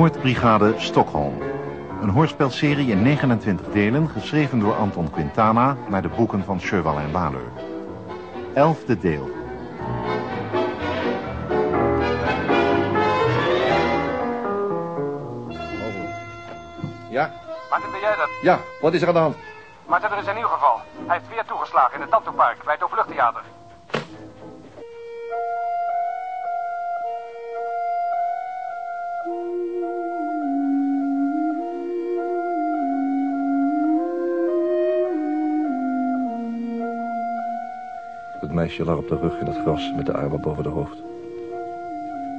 Moordbrigade Stockholm. Een hoorspelserie in 29 delen, geschreven door Anton Quintana... naar de boeken van Cheval en Waleur. Elfde deel. Ja? Martin, ben jij dat? Ja, wat is er aan de hand? Martin, er is een nieuw geval. Hij heeft weer toegeslagen in het Tantopark bij het Openluchttheater. Het meisje lag op de rug in het gras met de armen boven de hoofd.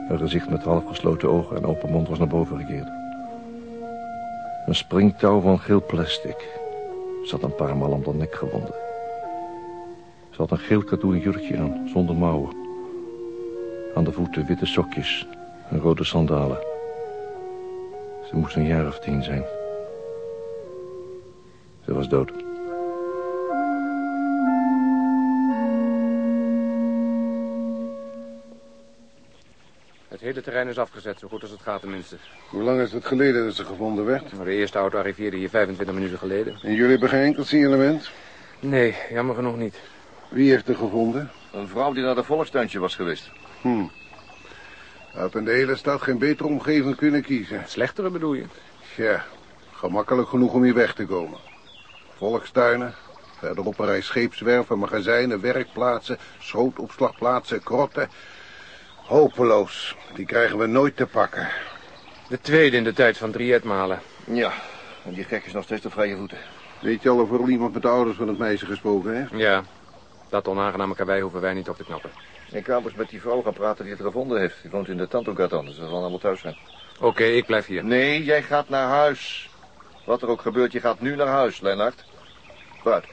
Haar gezicht met half gesloten ogen en open mond was naar boven gekeerd. Een springtouw van geel plastic zat een paar maal om de nek gewonden. Ze had een geel katoenen jurkje aan, zonder mouwen. Aan de voeten witte sokjes en rode sandalen. Ze moest een jaar of tien zijn. Ze was dood. Het hele terrein is afgezet, zo goed als het gaat tenminste. Hoe lang is het geleden dat ze gevonden werd? Maar de eerste auto arriveerde hier 25 minuten geleden. En jullie hebben geen enkel signalement? Nee, jammer genoeg niet. Wie heeft er gevonden? Een vrouw die naar de volkstuintje was geweest. Hm. Had in de hele stad geen betere omgeving kunnen kiezen. Slechtere bedoel je? Ja, gemakkelijk genoeg om hier weg te komen. Volkstuinen, verderop een rij scheepswerven, magazijnen, werkplaatsen, schootopslagplaatsen, krotten. Hopeloos, die krijgen we nooit te pakken. De tweede in de tijd van drie etmalen. Ja, en die gek is nog steeds op vrije voeten. Weet je al of er al iemand met de ouders van het meisje gesproken heeft? Ja, dat onaangename karwei hoeven wij niet op te knappen. Ik wou eens met die vrouw gaan praten die het gevonden heeft. Die woont in de Tantogaton, dus ze zal allemaal thuis zijn. Oké, ik blijf hier. Nee, jij gaat naar huis. Wat er ook gebeurt, je gaat nu naar huis, Lennart. Vooruit.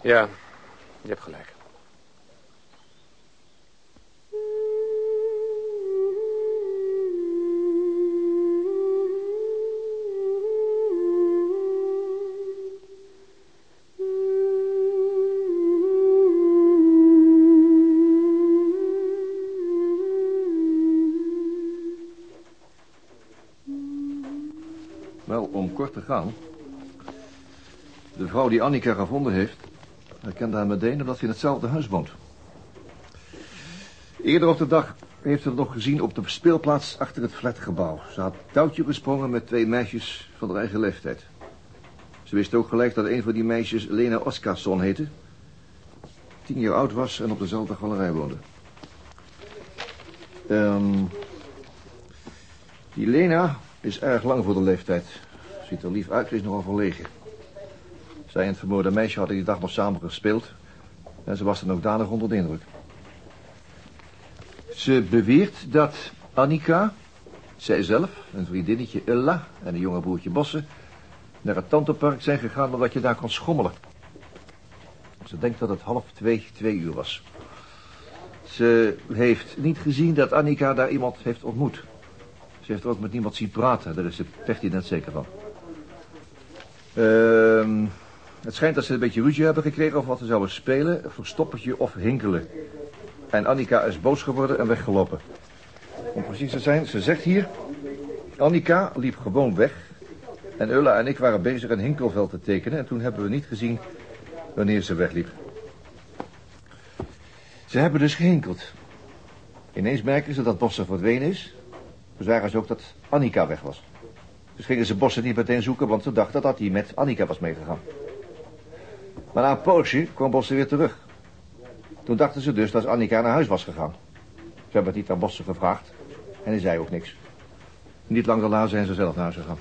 Ja, je hebt gelijk. Kort te gaan. De vrouw die Annika gevonden heeft... herkende haar meteen omdat ze in hetzelfde huis woont. Eerder op de dag heeft ze het nog gezien op de speelplaats achter het flatgebouw. Ze had touwtje gesprongen met twee meisjes van haar eigen leeftijd. Ze wist ook gelijk dat een van die meisjes Lena Oskarsson heette. Tien jaar oud was en op dezelfde galerij woonde. Ehm die Lena is erg lang voor de leeftijd. Ziet er lief uit, is nogal verlegen. Zij en het vermoorde meisje hadden die dag nog samen gespeeld. En ze was dan ook danig onder de indruk. Ze beweert dat Annika, zijzelf, een vriendinnetje Ulla en een jonge broertje Bosse... naar het tantepark zijn gegaan omdat je daar kon schommelen. Ze denkt dat het half twee, twee uur was. Ze heeft niet gezien dat Annika daar iemand heeft ontmoet. Ze heeft er ook met niemand zien praten, daar is ze pertinent zeker van. Ehm het schijnt dat ze een beetje ruzie hebben gekregen over wat ze zouden spelen, verstoppertje of hinkelen. En Annika is boos geworden en weggelopen. Om precies te zijn, ze zegt hier... Annika liep gewoon weg. En Ulla en ik waren bezig een hinkelveld te tekenen... en toen hebben we niet gezien wanneer ze wegliep. Ze hebben dus gehinkeld. Ineens merken ze dat Bosse verdwenen is. Dus zagen ze ook dat Annika weg was. Dus gingen ze Bosse niet meteen zoeken, want ze dachten dat hij met Annika was meegegaan. Maar na een poosje kwam Bosse weer terug. Toen dachten ze dus dat Annika naar huis was gegaan. Ze hebben het niet aan Bosse gevraagd. En hij zei ook niks. Niet lang daarna zijn ze zelf naar huis gegaan.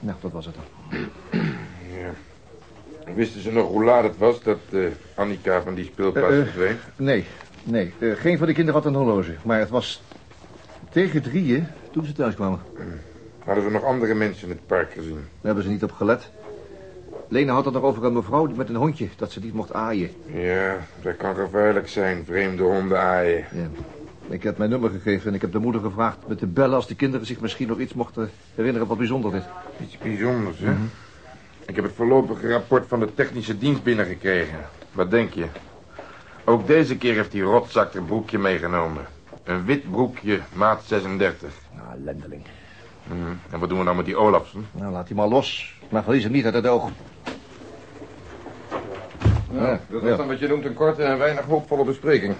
Nou, dat was het dan. Wisten ze nog hoe laat het was dat eh, Annika van die speelplaats verdween? Nee, nee. geen van de kinderen had een horloge. Maar het was tegen drieën toen ze thuis kwamen. Hadden we nog andere mensen in het park gezien? Daar hebben ze niet op gelet. Lena had het nog over een mevrouw met een hondje, dat ze niet mocht aaien. Ja, dat kan gevaarlijk zijn, vreemde honden aaien. Ja. Ik heb mijn nummer gegeven en ik heb de moeder gevraagd met te bellen... als de kinderen zich misschien nog iets mochten herinneren wat bijzonder is. Iets bijzonders, hè? Ik heb het voorlopige rapport van de technische dienst binnengekregen. Wat denk je? Ook deze keer heeft die rotzak er broekje meegenomen. Een wit broekje, maat 36. Nou, lendeling. Mhm. En wat doen we nou met die Olafsen? Nou, laat die maar los. Maar verlies hem niet uit het oog. Ja, dat was dan wat je noemt een korte en weinig hoopvolle bespreking.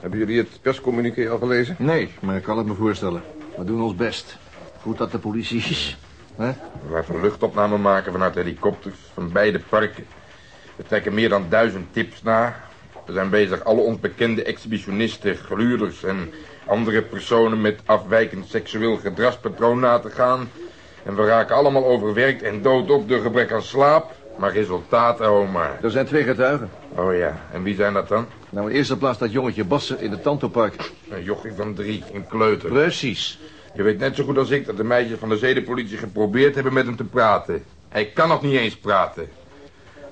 Hebben jullie het perscommuniqué al gelezen? Nee, maar ik kan het me voorstellen. We doen ons best. Goed dat de politie is. Hè? We laten luchtopname maken vanuit helikopters van beide parken. We trekken meer dan duizend tips na. We zijn bezig alle ons bekende exhibitionisten, gluurders en andere personen met afwijkend seksueel gedragspatroon na te gaan. En we raken allemaal overwerkt en dood op door gebrek aan slaap. Maar resultaten, oh maar. Er zijn twee getuigen. Oh ja, en wie zijn dat dan? Nou, in eerste plaats dat jongetje Bassen in het Tantopark. Een jochie van drie, een kleuter. Precies. Je weet net zo goed als ik dat de meisjes van de zedenpolitie geprobeerd hebben met hem te praten. Hij kan nog niet eens praten.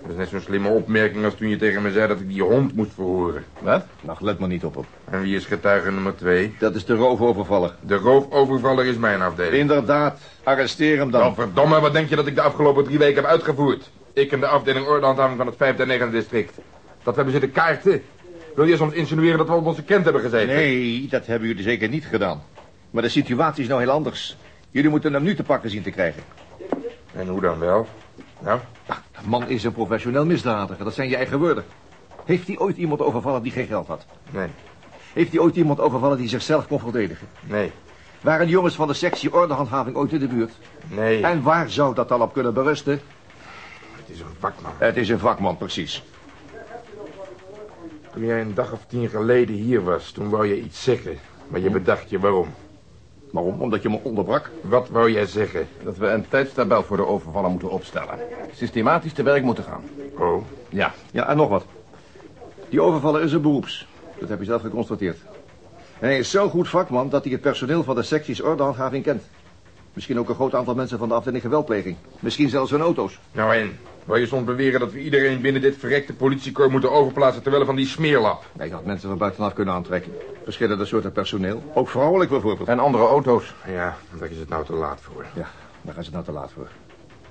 Dat is net zo'n slimme opmerking als toen je tegen me zei dat ik die hond moest verhoren. Wat? Nou, let maar niet op hem. En wie is getuige nummer twee? Dat is de roofovervaller. De roofovervaller is mijn afdeling. Inderdaad. Arresteer hem dan. Oh, verdomme, wat denk je dat ik de afgelopen drie weken heb uitgevoerd? Ik en de afdeling ordehandhaving van het vijfde en negende district. Dat we hebben zitten kaarten. Wil je soms insinueren dat we op onze kent hebben gezeten? Nee, dat hebben jullie zeker niet gedaan. Maar de situatie is nou heel anders. Jullie moeten hem nu te pakken zien te krijgen. En hoe dan wel? Nou, De man is een professioneel misdadiger, dat zijn je eigen woorden. Heeft hij ooit iemand overvallen die geen geld had? nee, Heeft hij ooit iemand overvallen die zichzelf kon verdedigen? nee, Waren de jongens van de sectie ordehandhaving ooit in de buurt? nee. En waar zou dat dan op kunnen berusten? Het is een vakman. Het is een vakman, precies. Toen jij een dag of tien geleden hier was, toen wou je iets zeggen. Maar je bedacht je waarom. Waarom? Omdat je me onderbrak? Wat wou jij zeggen? Dat we een tijdstabel voor de overvallen moeten opstellen. Systematisch te werk moeten gaan. Oh, Ja. Ja, en nog wat. Die overvaller is een beroeps. Dat heb je zelf geconstateerd. En hij is zo goed vakman dat hij het personeel van de secties ordehandhaving kent. Misschien ook een groot aantal mensen van de afdeling geweldpleging. Misschien zelfs hun auto's. nou en? Wou je soms beweren dat we iedereen binnen dit verrekte politiekorps moeten overplaatsen... terwijl van die smeerlap? Nee, je had mensen van buitenaf kunnen aantrekken. Verschillende soorten personeel. Ook vrouwelijk bijvoorbeeld. En andere auto's. Ja, daar is het nou te laat voor. Ja, daar is het nou te laat voor.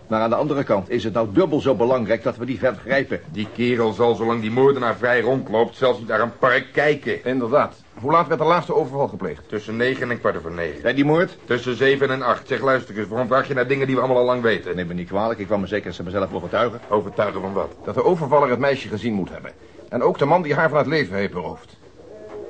Maar aan de andere kant is het nou dubbel zo belangrijk dat we die vent grijpen. Die kerel zal, zolang die moordenaar vrij rondloopt... zelfs niet naar een park kijken. Inderdaad. Hoe laat werd de laatste overval gepleegd? Tussen negen en kwart over negen. En die moord? Tussen zeven en acht. Zeg, luister eens, waarom vraag je naar dingen die we allemaal al lang weten? Neem me niet kwalijk, ik kwam me zeker ze mezelf overtuigen. Overtuigen van wat? Dat de overvaller het meisje gezien moet hebben. En ook de man die haar van het leven heeft beroofd.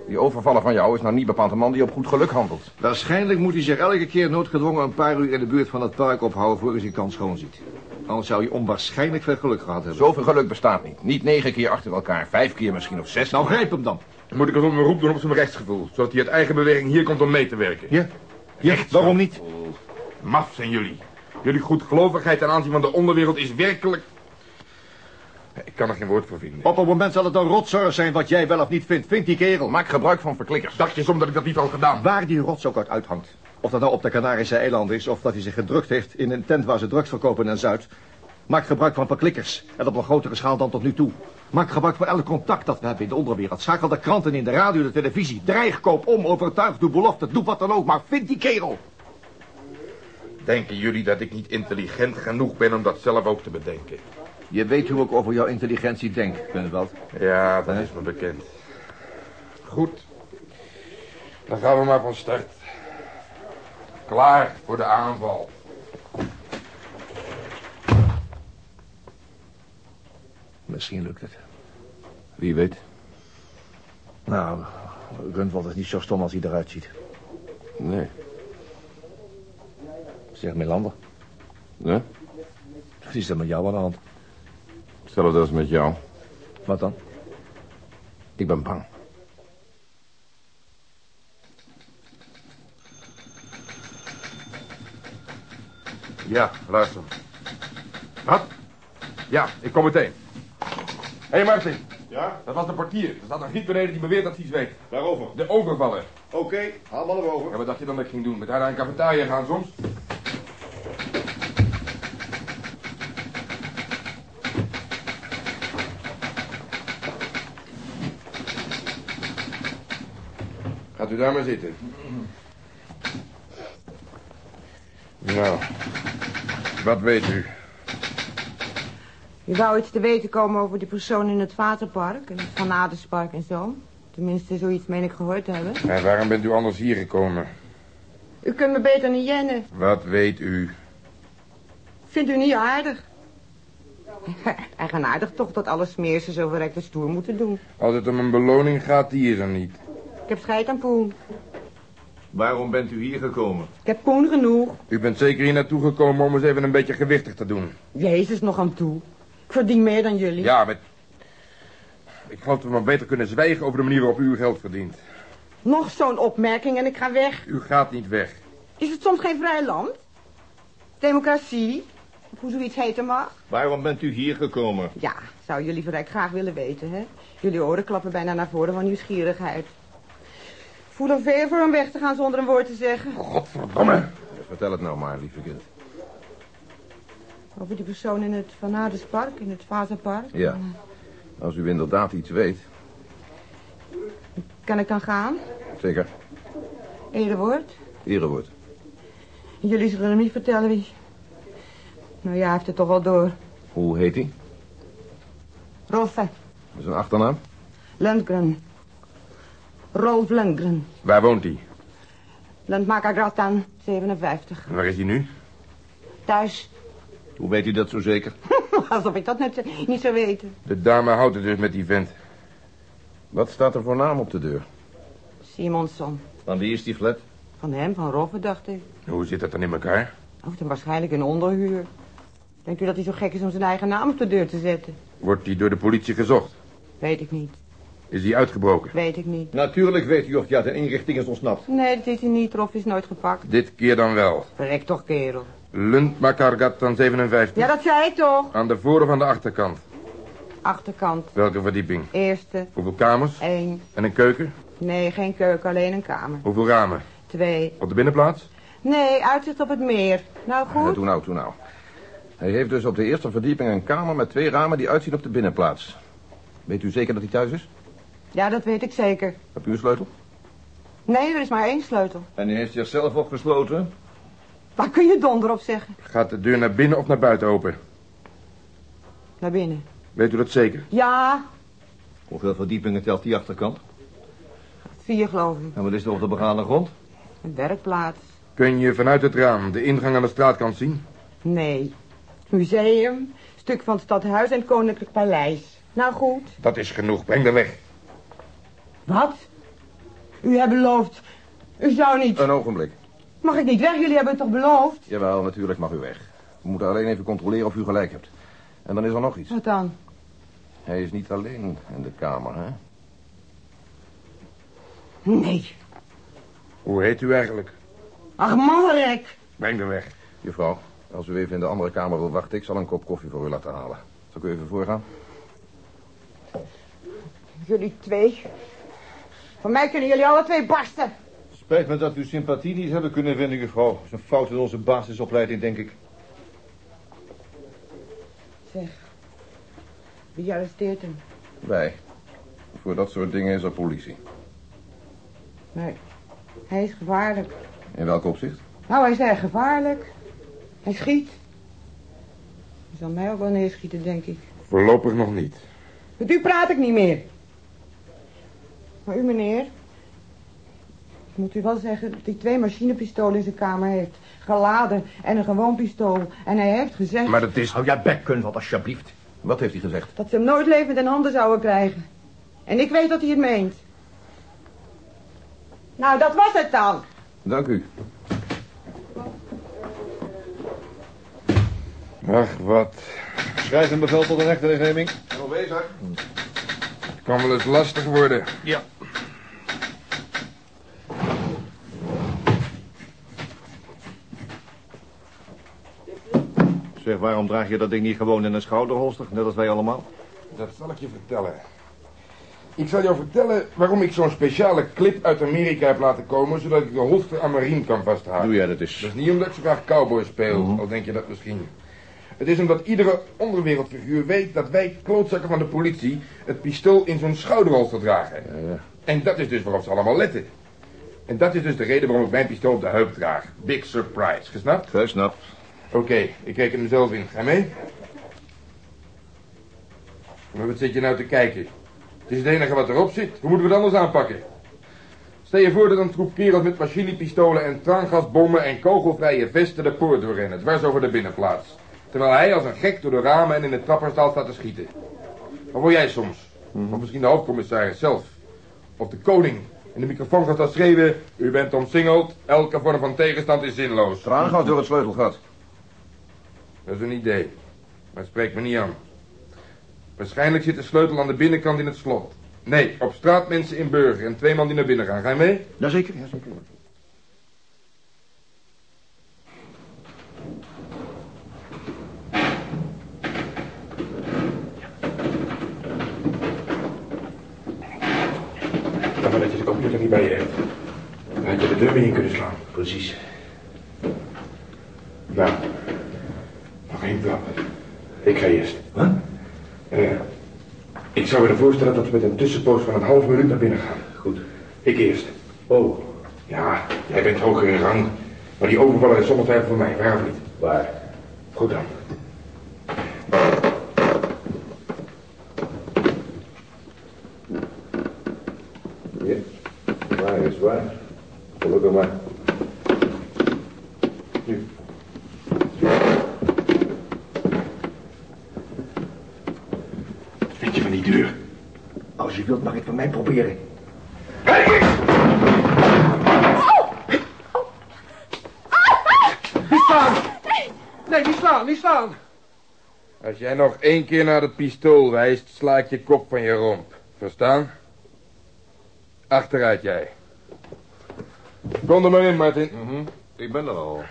Die overvaller van jou is nou niet bepaald een man die op goed geluk handelt. Waarschijnlijk moet hij zich elke keer noodgedwongen een paar uur in de buurt van het park ophouden voor hij zijn kans schoon ziet. Anders zou hij onwaarschijnlijk veel geluk gehad hebben. Zoveel geluk bestaat niet. Niet negen keer achter elkaar, vijf keer misschien of zes. Nou, grijp hem dan. Moet ik eens op mijn roep doen op zijn rechtsgevoel... zodat hij uit eigen beweging hier komt om mee te werken? Ja? Ja, waarom niet? Maf zijn jullie. Jullie goedgelovigheid ten aanzien van de onderwereld is werkelijk... Ik kan er geen woord voor vinden. Op het moment zal het een rotzorg zijn wat jij wel of niet vindt. Vindt die kerel. Maak gebruik van verklikkers. Dacht je soms dat ik dat niet al gedaan? Waar die rots ook uit uithangt. Of dat nou op de Canarische eilanden is... of dat hij zich gedrukt heeft in een tent waar ze drugs verkopen in Zuid. Maak gebruik van verklikkers. En op een grotere schaal dan tot nu toe. Maak gebruik van elk contact dat we hebben in de onderwereld. Schakel de kranten in, de radio, de televisie. Dreig, koop om, overtuig, doe belofte, doe wat dan ook. Maar vind die kerel. Denken jullie dat ik niet intelligent genoeg ben om dat zelf ook te bedenken? Je weet hoe ik over jouw intelligentie denk, Gunnewald. Ja, dat is me bekend. Goed. Dan gaan we maar van start. Klaar voor de aanval. Misschien lukt het. Wie weet. Nou, Gunwald is niet zo stom als hij eruit ziet. Nee. Zeg Melander, Nee? wat is er met jou aan de hand? Hetzelfde als met jou. Wat dan? Ik ben bang. Ja, luister. Wat? Ja, ik kom meteen. Hé hey Martin. Ja? Dat was de portier. Er staat een giet beneden die beweert dat hij iets weet. Waarover? De overvaller. Oké, haal maar naar boven. Ja, wat dacht je dan dat ik ging doen? Met haar naar een cafetaria gaan soms? Daar maar zitten. Nou, wat weet u? Je wou iets te weten komen over die persoon in het waterpark... en het Van Adelspark en zo. Tenminste, zoiets meen ik gehoord te hebben. En waarom bent u anders hier gekomen? U kunt me beter niet jennen. Wat weet u? Vindt u niet aardig? Eigenaardig toch dat alle smeersen zo verrekt en stoer moeten doen. Als het om een beloning gaat, die is er niet. Ik heb scheid aan poen. Waarom bent u hier gekomen? Ik heb poen genoeg. U bent zeker hier naartoe gekomen om eens even een beetje gewichtig te doen. Jezus nog aan toe. Ik verdien meer dan jullie. Ja, met... Ik geloof dat we maar beter kunnen zwijgen over de manier waarop u uw geld verdient. Nog zo'n opmerking en ik ga weg. U gaat niet weg. Is het soms geen vrij land? Democratie? Of hoe zoiets heten mag? Waarom bent u hier gekomen? Ja, zou jullie verrekt graag willen weten, hè? Jullie oren klappen bijna naar voren van nieuwsgierigheid. Ik voel er veel voor om weg te gaan zonder een woord te zeggen. Godverdomme. Vertel het nou maar, lieve kind. Over die persoon in het Van Adespark, in het Vazenpark. Ja. Als u inderdaad iets weet. Kan ik dan gaan? Zeker. Erewoord? Erewoord. Jullie zullen hem niet vertellen wie. Nou ja, hij heeft het toch wel door. Hoe heet hij? Rolfe. Dat is een achternaam? Lundgren. Rolf Lundgren. Waar woont hij? Landmaker Gratan, 57. Waar is hij nu? Thuis. Hoe weet u dat zo zeker? Alsof ik dat net niet zou weten. De dame houdt het dus met die vent. Wat staat er voor naam op de deur? Simonsson. Van wie is die flat? Van hem, van Rolfe, dacht ik. Hoe zit dat dan in elkaar? Of dan waarschijnlijk een onderhuur. Denkt u dat hij zo gek is om zijn eigen naam op de deur te zetten? Wordt hij door de politie gezocht? Weet ik niet. Is hij uitgebroken? Weet ik niet. Natuurlijk weet u of hij uit een inrichting is ontsnapt. Nee, dat is hij niet. Rolf is nooit gepakt. Dit keer dan wel. Verrek toch, kerel. Lundmakargatan 57. Ja, dat zei ik toch. Aan de voor- of aan de achterkant? Achterkant. Welke verdieping? Eerste. Hoeveel kamers? Eén. En een keuken? Nee, geen keuken, alleen een kamer. Hoeveel ramen? Twee. Op de binnenplaats? Nee, uitzicht op het meer. Nou goed. Doe nou, doe nou. Hij heeft dus op de eerste verdieping een kamer met twee ramen die uitzien op de binnenplaats. Weet u zeker dat hij thuis is? Ja, dat weet ik zeker. Heb u een sleutel? Nee, er is maar één sleutel. En hij heeft zichzelf opgesloten? Waar kun je donder op zeggen? Gaat de deur naar binnen of naar buiten open? Naar binnen. Weet u dat zeker? Ja, Hoeveel verdiepingen telt die achterkant? vier geloof ik. En wat is er op de begane grond? Een werkplaats. Kun je vanuit het raam de ingang aan de straatkant zien? Nee. Museum, stuk van het stadhuis en het koninklijk paleis. Nou goed. Dat is genoeg. Breng er weg. Wat? U hebt beloofd. U zou niet... Een ogenblik. Mag ik niet weg? Jullie hebben het toch beloofd? Jawel, natuurlijk mag u weg. We moeten alleen even controleren of u gelijk hebt. En dan is er nog iets. Wat dan? Hij is niet alleen in de kamer, hè? Nee. Hoe heet u eigenlijk? Ach, mannenrek. Breng er weg. Juffrouw, als u even in de andere kamer wil wachten, ik zal een kop koffie voor u laten halen. Zal ik u even voorgaan? Jullie twee. Van mij kunnen jullie alle twee barsten. Spijt me dat we uw sympathie niet hebben kunnen winnen, juffrouw. Dat is een fout in onze basisopleiding, denk ik. Zeg. Wie arresteert hem? Wij. Voor dat soort dingen is er politie. Nee. Hij is gevaarlijk. In welk opzicht? Nou, hij is erg gevaarlijk. Hij schiet. Hij zal mij ook wel neerschieten, denk ik. Voorlopig nog niet. Met u praat ik niet meer. Maar u, meneer... Ik moet u wel zeggen dat hij twee machinepistolen in zijn kamer heeft. Geladen en een gewoon pistool. En hij heeft gezegd Maar dat is... Hou jij bek, wat alsjeblieft. Wat heeft hij gezegd? dat ze hem nooit levend in handen zouden krijgen. En ik weet dat hij het meent. Nou, dat was het dan. Dank u. Ach, wat. Schrijf een bevel tot een hechtenisneming. Nog bezig? Het kan wel eens lastig worden. Ja. Zeg, waarom draag je dat ding niet gewoon in een schouderholster, net als wij allemaal? Dat zal ik je vertellen. Ik zal jou vertellen waarom ik zo'n speciale clip uit Amerika heb laten komen... zodat ik de holster aan mijn riem kan vasthouden. Doe jij dat eens. Dat is niet omdat ik zo graag cowboy speel, al denk je dat misschien. Het is omdat iedere onderwereldfiguur weet dat wij klootzakken van de politie... het pistool in zo'n schouderholster dragen. En dat is dus waarop ze allemaal letten. En dat is dus de reden waarom ik mijn pistool op de heup draag. Big surprise, gesnapt? Gesnapt. Oké, ik reken hem zelf in. Ga mee? Maar wat zit je nou te kijken? Het is het enige wat erop zit. Hoe moeten we het anders aanpakken? Stel je voor dat een troep kerels met machinepistolen en traangasbommen en kogelvrije vesten de poort doorrennen, dwars over de binnenplaats. Terwijl hij als een gek door de ramen en in de trapperstal staat te schieten. Wat wil jij soms? Of misschien de hoofdcommissaris zelf. Of de koning. In de microfoon gaat dan schreeuwen, u bent omsingeld, elke vorm van tegenstand is zinloos. Traangas door het sleutelgat. Dat is een idee. Maar het spreekt me niet aan. Waarschijnlijk zit de sleutel aan de binnenkant in het slot. Nee, op straat mensen in Burger en twee man die naar binnen gaan. Ga je mee? Jazeker, jazeker. Dan maar dat je de computer niet bij je hebt. Dan had je de deur weer in kunnen slaan. Precies. Nou, nog één klap. Ik ga eerst. Wat? Eh, ik zou met een tussenpoos van een half minuut naar binnen gaan. Goed. Ik eerst. Oh, Ja, jij bent hoger in rang. Maar die overvaller is zonder twijfel voor mij, waar of niet? waar? Goed dan. Ja, waar is waar. Gelukkig maar. Nu. Wat vind je van die deur? Als je wilt mag ik van mij proberen. Nee, niet slaan, niet slaan. Als jij nog één keer naar het pistool wijst, sla ik je kop van je romp. Verstaan? Achteruit jij. Kom er maar in, Martin. Mhm. Ik ben er al.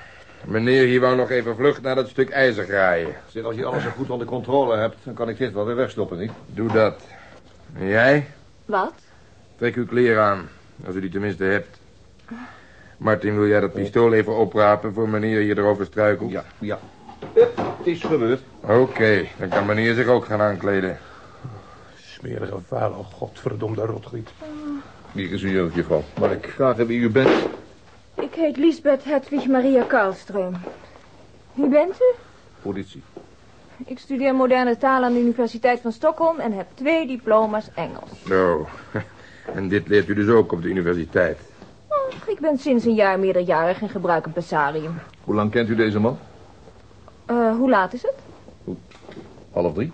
Meneer hier wou nog even vlug naar dat stuk ijzer graaien. Zeg, als je alles zo goed onder controle hebt, dan kan ik dit wel weer wegstoppen, niet? Doe dat. En jij? Wat? Trek uw kleren aan, als u die tenminste hebt. Martin, wil jij dat pistool even oprapen voor meneer hier erover struikelt? Ja, ja. Het is gebeurd. Oké, dan kan meneer zich ook gaan aankleden. Smerige, vuile, godverdomde rotgriet. Hier is uw jeugd, juffrouw. Mag ik vragen wie u bent? Ik heet Lisbeth Hedwig Maria Karlström. Wie bent u? Politie. Ik studeer moderne taal aan de Universiteit van Stockholm en heb twee diploma's Engels. Zo, en dit leert u dus ook op de universiteit. Och, ik ben sinds een jaar meerderjarig en gebruik een passarium. Hoe lang kent u deze man? Eh, hoe laat is het? Half drie.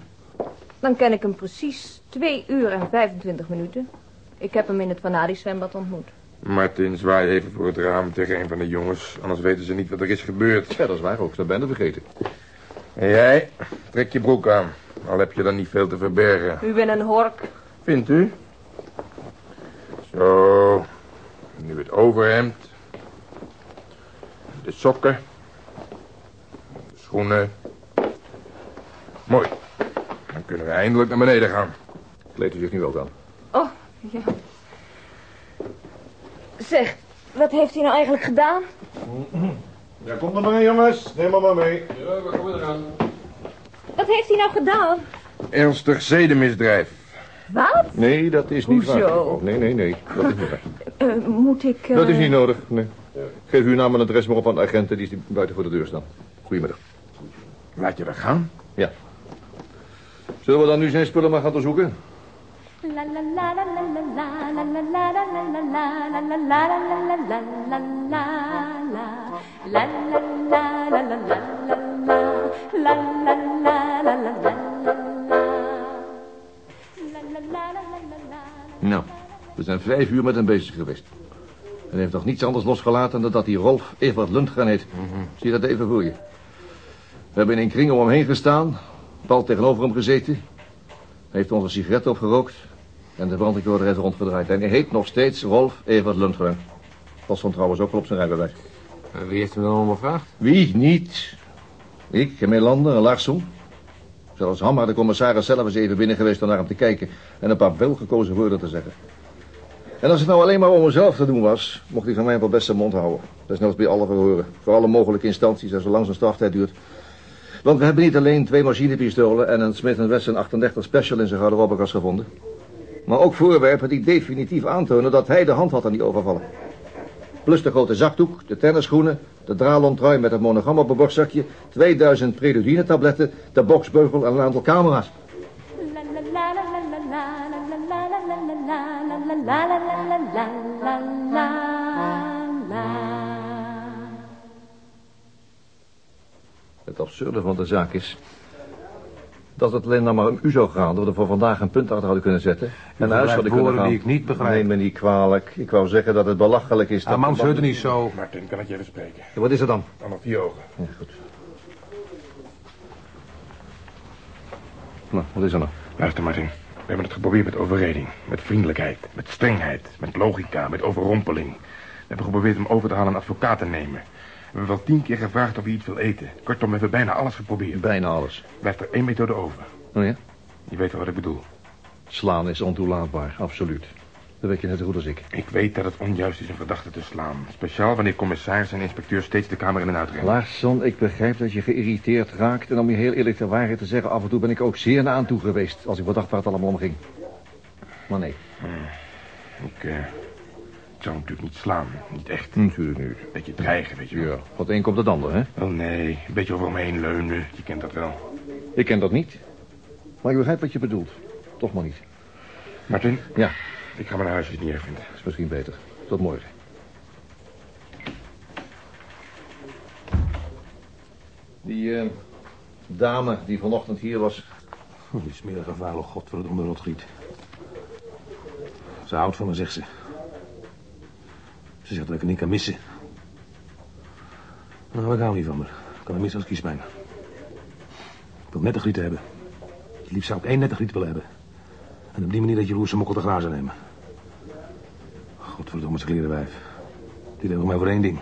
Dan ken ik hem precies 2 uur en 25 minuten. Ik heb hem in het Vanadi zwembad ontmoet. Martin, zwaai even voor het raam tegen een van de jongens. Anders weten ze niet wat er is gebeurd. Ja, dat is waar ook. Dat ben ik vergeten. En jij, trek je broek aan. Al heb je dan niet veel te verbergen. U bent een hork. Vindt u? Zo. Nu het overhemd. De sokken. De schoenen. Mooi. Dan kunnen we eindelijk naar beneden gaan. Kleedt u zich nu ook aan? Oh, ja. Zeg, wat heeft hij nou eigenlijk gedaan? Ja, kom er maar in, jongens. Neem maar maar mee. Wat heeft hij nou gedaan? Ernstig zedenmisdrijf. Wat? Nee, dat is niet waar. Nee, nee, nee. Dat is niet waar. Eh, moet ik... eh, Dat is niet nodig, nee. Geef uw naam en adres maar op aan de agenten die buiten voor de deur staan. Goedemiddag. Laat je dat gaan? Ja. Zullen we dan nu zijn spullen maar gaan onderzoeken? Nou, we zijn vijf uur met hem bezig geweest. En hij heeft nog niets anders losgelaten dan dat hij Rolf Evert Lundgren heet. Zie je dat even voor je? We hebben in een kring om hem heen gestaan. Paul tegenover hem gezeten. Hij heeft onze sigaret opgerookt. En de brandrecorder heeft rondgedraaid. En hij heet nog steeds Rolf Evert Lundgren. Dat stond trouwens ook wel op zijn rijbewijs. Wie heeft hem dan gevraagd? Wie niet? Ik en Melander en Larsson. Zelfs Hammer, de commissaris zelf, is even binnen geweest om naar hem te kijken... en een paar welgekozen woorden te zeggen. En als het nou alleen maar om mezelf te doen was... mocht hij van mij wel best zijn mond houden. Dat is net bij alle verhoren. Voor alle mogelijke instanties en zolang zijn straftijd duurt. Want we hebben niet alleen twee machinepistolen... en een Smith Wesson 38 Special in zijn garderobekast gevonden... maar ook voorwerpen die definitief aantonen dat hij de hand had aan die overvallen plus de grote zakdoek, de tennisschoenen, de dralontrui met het monogram op een borstzakje, 2000 preludinetabletten, de boksbeugel en een aantal camera's. Het absurde van de zaak is dat het alleen maar om u zou gaan... dat we er voor vandaag een punt achter hadden kunnen zetten... en naar huis hadden kunnen woorden gaan. die ik niet begrijp. Neem me niet kwalijk. Ik wou zeggen dat het belachelijk is... Ah, dat... man, er niet zo. Martin, kan ik je even spreken? Ja, Wat is er dan? Dan nog vier ogen. Ja, goed. Nou, wat is er nou? Luister, Martin. We hebben het geprobeerd met overreding, met vriendelijkheid, met strengheid, met logica, met overrompeling. We hebben geprobeerd hem over te halen een advocaat te nemen. We hebben wel tien keer gevraagd of hij iets wil eten. Kortom, we hebben bijna alles geprobeerd. Bijna alles. Blijft er één methode over. Oh ja? Je weet wel wat ik bedoel. Slaan is ontoelaatbaar, absoluut. Dat weet je net zo goed als ik. Ik weet dat het onjuist is een verdachte te slaan. Speciaal wanneer commissaris en inspecteur steeds de kamer in en uitrennen. Larsson, ik begrijp dat je geïrriteerd raakt... en om je heel eerlijk de waarheid te zeggen... af en toe ben ik ook zeer na aan toe geweest... als ik bedacht waar het allemaal om ging. Maar nee. Ik, eh, ik zou hem natuurlijk niet slaan. Niet echt. Natuurlijk niet. Een beetje dreigen, weet je wel. Ja, wat een komt het ander, hè? Wel nee, een beetje over hem heen leunen. Je kent dat wel. Ik ken dat niet. Maar ik begrijp wat je bedoelt. Toch maar niet. Martin, Ja, ik ga maar naar huis als je het niet erg vindt. is misschien beter. Tot morgen. Die eh, dame die vanochtend hier was... Die smerige vuile godverdomme rotgriet. Ze houdt van me, zegt ze. Ze zegt dat ik er niet kan missen. Nou, ik hou niet van haar. Ik kan haar missen als kiespijn. Ik wil nette grieten hebben. Het liefst zou ik één nette griet willen hebben. En op die manier dat je roerse mokkel te grazen nemen. Godverdomme, ze kleren wijf. Die denkt maar voor één ding.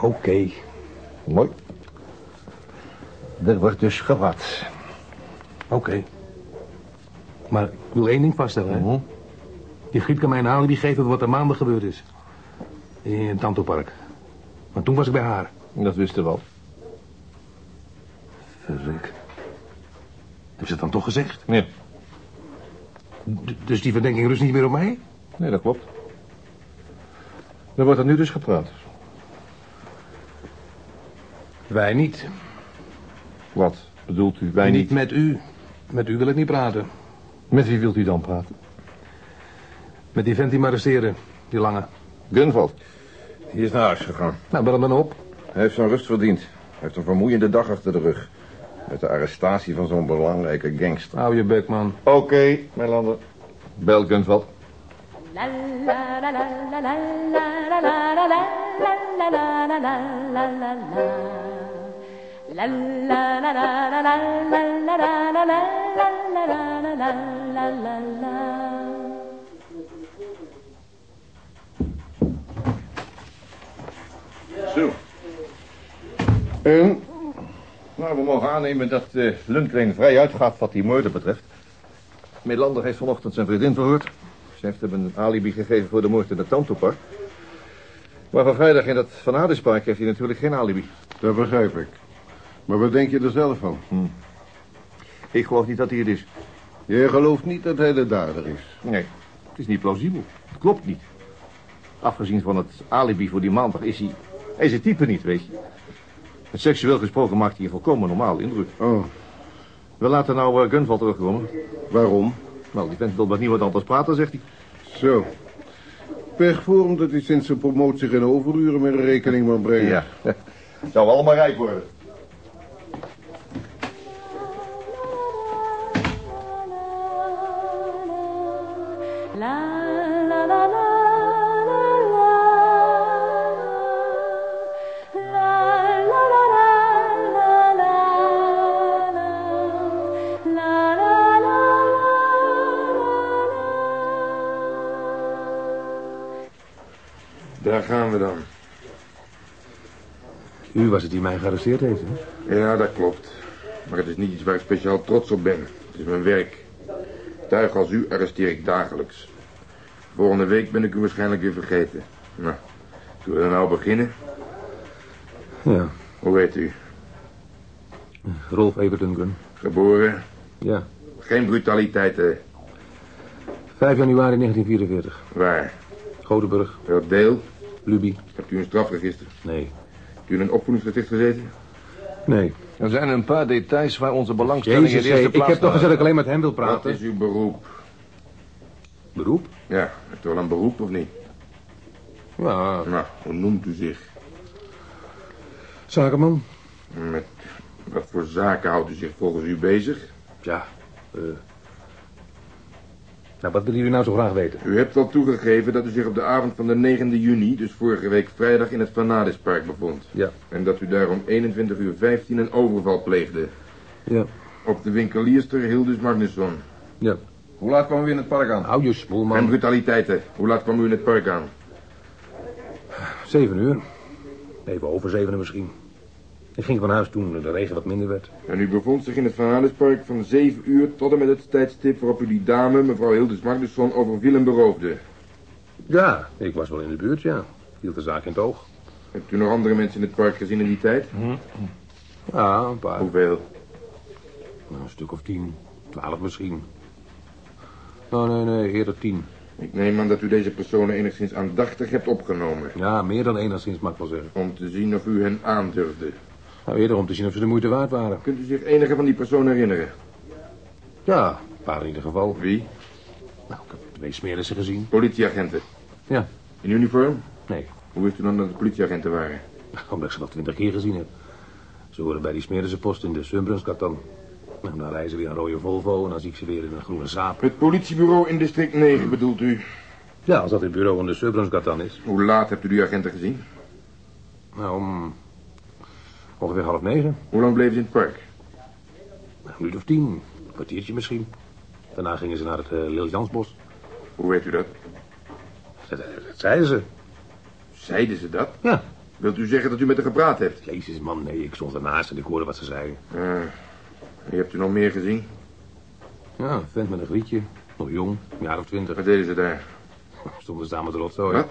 Oké. Mooi. Er wordt dus gewat. Oké. Maar ik wil één ding vaststellen, hè. Mhm. Die Griet kan mij een alibi geven voor wat er maandag gebeurd is. In het Tantopark. Maar toen was ik bij haar. Dat wisten we al. Verrek. Heb ze het dan toch gezegd? Nee. D- dus die verdenking rust niet meer op mij? Nee, dat klopt. Er wordt er nu dus gepraat. Wij niet. Wat bedoelt u? Wij niet. met u. Met u wil ik niet praten. Met wie wilt u dan praten? Met die vent die me arresteren. Die lange. Gunvald. Die is naar huis gegaan. Nou, bel hem dan op. Hij heeft zijn rust verdiend. Hij heeft een vermoeiende dag achter de rug. Met de arrestatie van zo'n belangrijke gangster. Hou je bek, man. Oké, mijn landen. Bel Gunvald. La Zo. En? Nou, we mogen aannemen dat uh, Lundgren vrij uitgaat wat die moorden betreft. Melander heeft vanochtend zijn vriendin verhoord. Ze heeft hem een alibi gegeven voor de moord in het Tantopark. Maar van vrijdag in dat Van Adespark heeft hij natuurlijk geen alibi. Dat begrijp ik. Maar wat denk je er zelf van? Ik geloof niet dat hij het is. Jij gelooft niet dat hij de dader is. Nee, het is niet plausibel. Het klopt niet. Afgezien van het alibi voor die maandag is hij... Hij is het type niet, weet je. Het seksueel gesproken maakt hij een volkomen normaal indruk. Oh, We laten nou uh, Gunval terugkomen. waarom? Nou, die vent wil met niemand anders praten, zegt hij. Zo. Pech voor hem dat hij sinds zijn promotie geen overuren meer in rekening mag brengen. Ja, zou allemaal rijk worden. La la Daar gaan we dan. U was het die mij gearresteerd heeft, hè? Ja, dat klopt. Maar het is niet iets waar ik speciaal trots op ben. Het is mijn werk. Tuig als u arresteer ik dagelijks. Volgende week ben ik u waarschijnlijk weer vergeten. Nou, zullen we nou beginnen? Ja. Hoe heet u? Rolf Everton Gun. Geboren? Ja. Geen brutaliteit, hè? 5 januari 1944. Waar? Godenburg. Welk deel? Luby. Hebt u een strafregister? Nee. Hebt u in een opvoedingsgesticht gezeten? Nee. Er zijn een paar details waar onze belangstelling Jezus, in de eerste hé, ik plaats heb toch gezegd dat ik alleen met hem wil Wat praten? is uw beroep? Beroep? Ja, heeft u wel een beroep of niet? Ja, Nou, hoe noemt u zich? zakenman. Met wat voor zaken houdt u zich volgens u bezig? Ja, eh... Nou, wat willen jullie nou zo graag weten? U hebt al toegegeven dat u zich op de avond van de 9e juni, dus vorige week vrijdag, in het Vanadispark bevond. Ja. En dat u daar om 21 uur 15 een overval pleegde. Ja. Op de winkelierster Hildus Magnusson. Ja. Hoe laat kwamen we in het park aan? Hou je smoel, En man. brutaliteiten. Hoe laat kwam u in het park aan? Zeven uur. Even over zeven uur misschien. Ik ging van huis toen de regen wat minder werd. En u bevond zich in het Vanadispark van 7 uur tot en met het tijdstip waarop u die dame, mevrouw Hildus Magnusson, overviel en beroofde. Ja, ik was wel in de buurt, ja. Hield de zaak in het oog. Hebt u nog andere mensen in het park gezien in die tijd? Ja, een paar. Hoeveel? Nou, een stuk of tien. Twaalf misschien. Oh, nee, nee, eerder tien. Ik neem aan dat u deze personen enigszins aandachtig hebt opgenomen. Ja, meer dan enigszins, mag ik wel zeggen. Om te zien of u hen aandurfde. Nou, eerder om te zien of ze de moeite waard waren. Kunt u zich enige van die personen herinneren? Ja, een paar in ieder geval. Wie? Nou, ik heb twee smerissen gezien. Politieagenten. Ja. In uniform? Nee, Hoe wist u dan dat het politieagenten waren? omdat ik ze wel twintig keer gezien heb. Ze horen bij die smerissen post in de Sunbrunskartan. Nou, dan rijden ze weer een rode Volvo en dan zie ik ze weer in een groene Saab. Het politiebureau in district 9 bedoelt u? Ja, als dat het bureau in de Sunbrunskartan is. Hoe laat hebt u die agenten gezien? Nou, om ongeveer half negen. Hoe lang bleven ze in het park? Een minuut of tien. Een kwartiertje misschien. Daarna gingen ze naar het uh, Lil Jansbos. Hoe weet u dat? Dat, dat zeiden ze. Zeiden ze dat? Ja. Wilt u zeggen dat u met haar gepraat hebt? Jezus, man, nee, ik stond ernaast en ik hoorde wat ze zeiden. Uh, hebt u nog meer gezien? Ja, een vent met een grietje. Nog jong, een jaar of twintig. Wat deden ze daar? Stonden samen te rotzooien. Wat?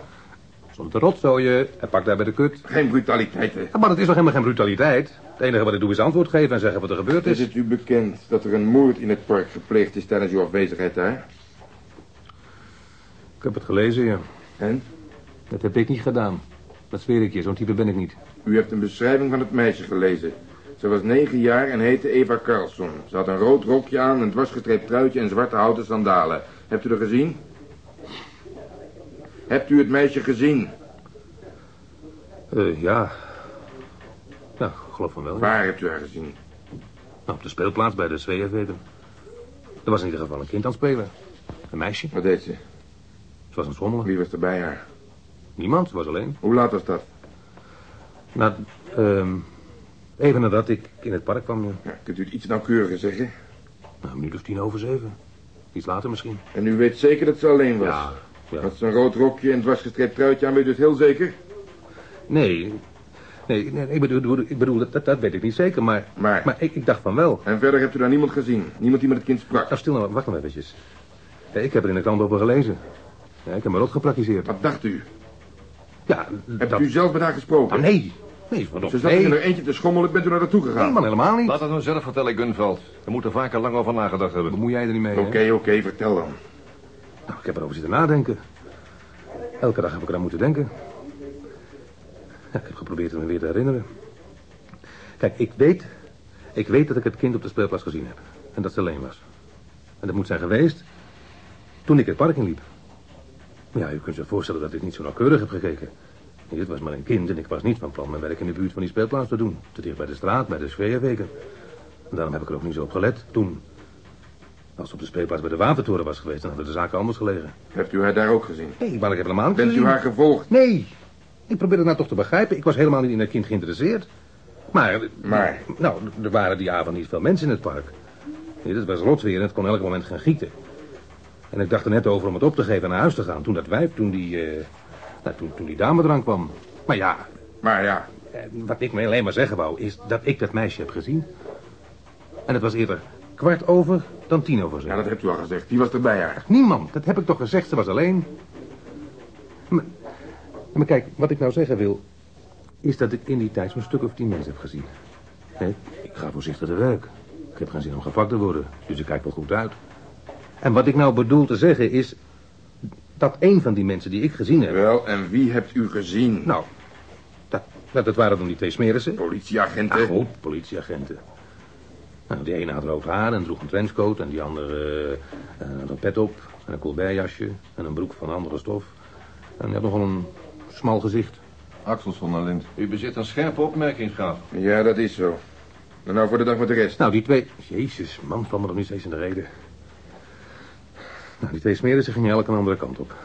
Stonden te rotzooien. Hij pakt daar bij de kut. Geen brutaliteiten. Ja, maar dat is toch helemaal geen brutaliteit? Het enige wat ik doe is antwoord geven en zeggen wat er gebeurd Is is. het u bekend dat er een moord in het park gepleegd is tijdens uw afwezigheid daar? Ik heb het gelezen, ja. En? Dat heb ik niet gedaan. Dat zweer ik je, zo'n type ben ik niet. U hebt een beschrijving van het meisje gelezen. Ze was negen jaar en heette Eva Carlson. Ze had een rood rokje aan, een dwarsgestreept truitje en zwarte houten sandalen. Hebt u er gezien? Hebt u het meisje gezien? Eh, ja. Ja, ik geloof van wel. ja. Waar hebt u haar gezien? Nou, op de speelplaats bij de Zweeënveten. Er was in ieder geval een kind aan het spelen. Een meisje. Wat deed ze? Ze was aan het schommelen. Wie was er bij haar? Niemand, ze was alleen. Hoe laat was dat? Nou, ehm even nadat ik in het park kwam, ja. Ja, kunt u het iets nauwkeuriger zeggen? Nou, een minuut of tien over zeven. Iets later misschien. En u weet zeker dat ze alleen was? Ja, ja. Had ze een rood rokje en dwarsgestreept truitje aan, weet u het heel zeker? Nee, nee, nee ik bedoel, ik bedoel dat, dat, dat weet ik niet zeker, maar, Maar? maar ik, ik dacht van wel. En verder hebt u daar niemand gezien? Niemand die met het kind sprak? Nou, stil nou, wacht nog eventjes. Ja, ik heb er in de krant over gelezen. Ja, ik heb me rot gepraktiseerd. Wat dacht u? Ja, Hebt dat... u zelf met haar gesproken? Nou, nee. Nee, wat Ze zat er nee. in er eentje te schommelen, bent u naar naartoe gegaan? Nee, man, helemaal niet. Laat het nou zelf vertellen, Gunveld. We moeten vaker lang over nagedacht hebben. Bemoei jij er niet mee, Oké, oké, vertel dan. Nou, ik heb erover zitten nadenken. Elke dag heb ik eraan moeten denken. Ja, ik heb geprobeerd me weer te herinneren. Kijk, ik weet... Ik weet dat ik het kind op de speelplaats gezien heb. En dat ze alleen was. En dat moet zijn geweest... toen ik het park inliep. Ja, u kunt zich voorstellen dat ik niet zo nauwkeurig heb gekeken. Dit was maar een kind en ik was niet van plan mijn werk in de buurt van die speelplaats te doen. Te dicht bij de straat, bij de sfeerweken. En daarom heb ik er ook niet zo op gelet toen. Als het op de speelplaats bij de watertoren was geweest, dan hadden de zaken anders gelegen. Hebt u haar daar ook gezien? Nee, maar ik heb helemaal niet Bent u gezien. haar gevolgd? Nee, ik probeer het nou toch te begrijpen. Ik was helemaal niet in het kind geïnteresseerd. Maar, Maar? nou, er waren die avond niet veel mensen in het park. Nee, het was rotsweer en het kon elk moment gaan gieten. En ik dacht er net over om het op te geven en naar huis te gaan. Toen dat wijf, toen die, eh, nou, toen, toen die dame eraan kwam. Maar ja, Maar ja, eh, wat ik me alleen maar zeggen wou, is dat ik dat meisje heb gezien. En het was eerder kwart over dan tien over ja, zeven. dat hebt u al gezegd. Wie was er bij haar? Niemand, dat heb ik toch gezegd, ze was alleen. Maar, maar kijk, wat ik nou zeggen wil... is dat ik in die tijd zo'n stuk of tien mensen heb gezien. Nee, ik ga voorzichtig te werk. Ik heb geen zin om gepakt te worden, dus ik kijk wel goed uit. En wat ik nou bedoel te zeggen is... dat een van die mensen die ik gezien heb... Wel, en wie hebt u gezien? Nou, dat, Dat, dat waren dan die twee smerissen. Politieagenten. Ah, goed, politieagenten. Nou, die ene had rood haar en droeg een trenchcoat... en die andere eh, had een pet op en een colbertjasje... en een broek van andere stof. En die had nogal een smal gezicht. Axelson en Lind. U bezit een scherpe opmerking, graaf. Ja, dat is zo. En nou voor de dag met de rest. Nou, die twee... Jezus, man, kwam me nog niet steeds in de reden. Nou, die twee smerissen gingen elk een andere kant op.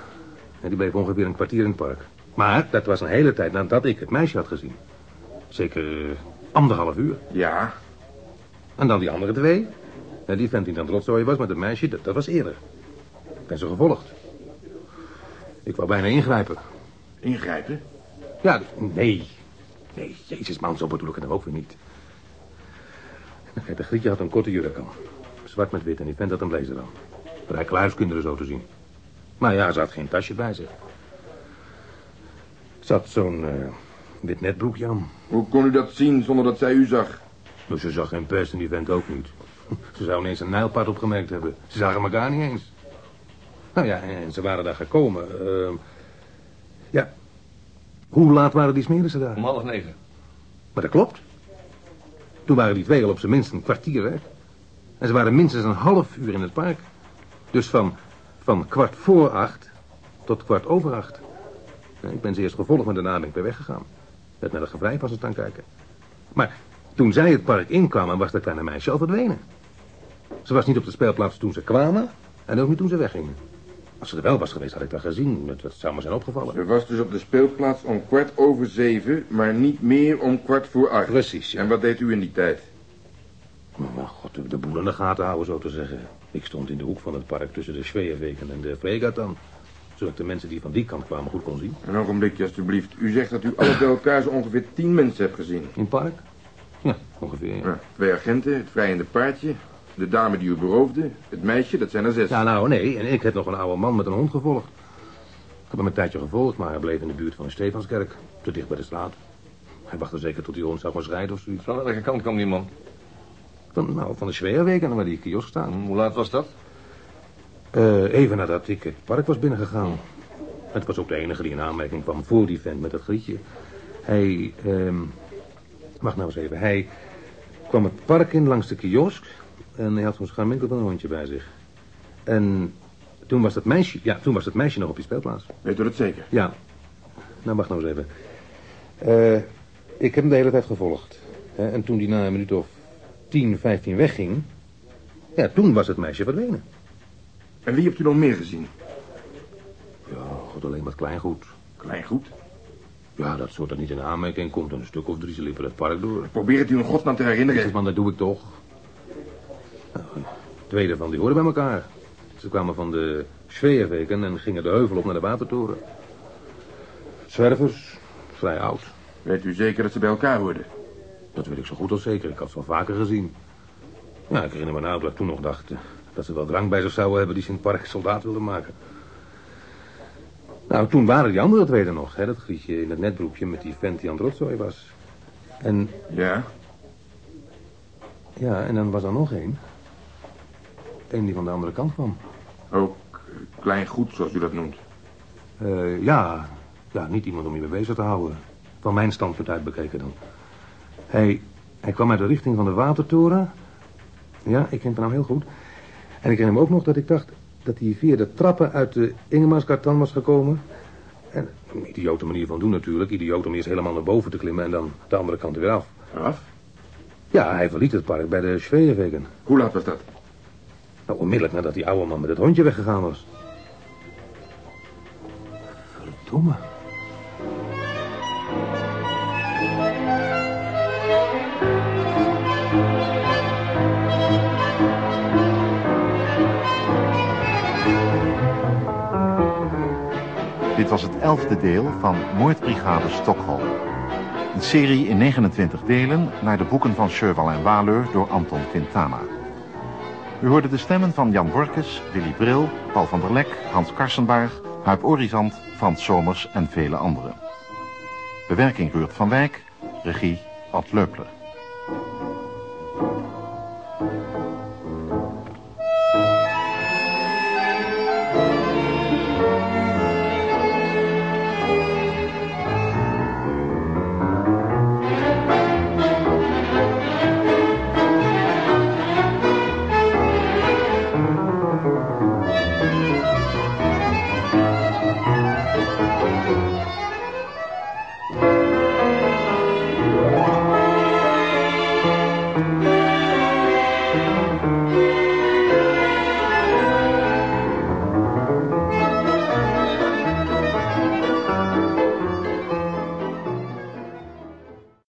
En die bleven ongeveer een kwartier in het park. Maar dat was een hele tijd nadat ik het meisje had gezien. Zeker eh, anderhalf uur. Ja. En dan die andere twee. En die vent die dan rotzooi was met het meisje, dat, dat was eerder. Ik ben ze gevolgd. Ik wou bijna ingrijpen. Ingrijpen? Ja, nee. Nee, jezus man, zo bedoel ik het nou ook weer niet. De Grietje had een korte jurk aan. Zwart met wit en die vent had een blazer aan. Vrij kluiskinderen zo te zien. Maar ja, ze had geen tasje bij zich. Ze had zo'n eh, wit netbroekje aan. Hoe kon u dat zien zonder dat zij u zag? Dus ze zag geen pers en die vent ook niet. Ze zou ineens een nijlpaard opgemerkt hebben. Ze zagen elkaar niet eens. Nou ja, en ze waren daar gekomen. Uh, ja. Hoe laat waren die smerissen daar? Om half negen. Maar dat klopt. Toen waren die twee al op zijn minst een kwartier weg. En ze waren minstens een half uur in het park. Dus van, van kwart voor acht tot kwart over acht. Ik ben ze eerst gevolgd, maar daarna ben ik weer weggegaan. Met naar de gevrijp was het aan kijken. Maar toen zij het park inkwamen, was dat kleine meisje al verdwenen. Ze was niet op de speelplaats toen ze kwamen en ook niet toen ze weggingen. Als ze er wel was geweest, had ik dat gezien. Het, zou me zijn opgevallen. Ze was dus op de speelplaats om kwart over zeven, maar niet meer om kwart voor acht. Precies, ja. En wat deed u in die tijd? Nou, god, de, boel in de gaten houden, zo te zeggen. Ik stond in de hoek van het park tussen de Sveerweken en de Vregatan. Zodat ik de mensen die van die kant kwamen goed kon zien. Een ogenblikje, alstublieft. U zegt dat u alle bij elkaar zo ongeveer tien mensen hebt gezien. In het park? Ja, ongeveer, ja. Ja, twee agenten, het vrijende paardje, de dame die u beroofde, het meisje, dat zijn er zes. Ja, nou, nee. En ik heb nog een oude man met een hond gevolgd. Ik heb hem een tijdje gevolgd, maar hij bleef in de buurt van de Stefanskerk. Te dicht bij de straat. Hij wachtte zeker tot die hond zou gaan schrijden of zoiets. Van welke kant kwam die man? Van, nou, van de Zweerweken, waar die kiosk staan. Hoe laat was dat? Eh, even nadat ik het park was binnengegaan. Het was ook de enige die in aanmerking kwam voor die vent met dat grietje. Hij, ehm, wacht nou eens even. Hij kwam het park in langs de kiosk. En hij had zo'n scharminkel van een hondje bij zich. En toen was dat meisje, ja, toen was dat meisje nog op die speelplaats. Weet u dat zeker? Ja. Nou, wacht nou eens even. Eh, ik heb hem de hele tijd gevolgd. En toen hij na een minuut of 10, 15 wegging... Ja, toen was het meisje verdwenen. En wie hebt u nog meer gezien? Ja, god, alleen wat kleingoed. Kleingoed? Ja, dat soort dat niet in aanmerking komt. Een stuk of drie, ze liepen het park door. Probeer het u in godsnaam te herinneren. Jezus, man, dat doe ik toch. Nou, twee daarvan, die hoorden bij elkaar. Ze kwamen van de Sveerweken en gingen de heuvel op naar de watertoren. Zwervers, vrij oud. Weet u zeker dat ze bij elkaar hoorden? Dat weet ik zo goed als zeker. Ik had ze wel vaker gezien. Ja, ik herinner me nou dat ik toen nog dacht... dat ze wel drank bij zich zouden hebben die ze in het park soldaat wilden maken. Nou, toen waren die andere twee er nog, hè. Dat grietje in het netbroekje met die vent die aan het rotzooi was. En, Ja? ja, en dan was er nog één. Eén die van de andere kant kwam. Ook eh, kleingoed, zoals u dat noemt. Eh, ja, ja, niet iemand om je mee bezig te houden. Van mijn standpunt uit bekeken dan. Hij, hij kwam uit de richting van de watertoren. Ja, ik ken het nou heel goed. En ik herinner me ook nog dat ik dacht dat hij via de trappen uit de Ingemarskartan was gekomen. En een idiote manier van doen natuurlijk. Idioot om eerst helemaal naar boven te klimmen en dan de andere kant er weer af. Af? Ja, hij verliet het park bij de Sveerwegen. Hoe laat was dat? Nou, onmiddellijk nadat die oude man met het hondje weggegaan was. Verdomme. Dit was het elfde deel van Moordbrigade Stockholm. Een serie in 29 delen naar de boeken van Sjöwal en Waleur door Anton Quintana. U hoorde de stemmen van Jan Borkes, Willy Bril, Paul van der Lek, Hans Karsenbaar, Huip Orizant, Frans Somers en vele anderen. Bewerking Ruurt van Wijk, regie Ad Leupler.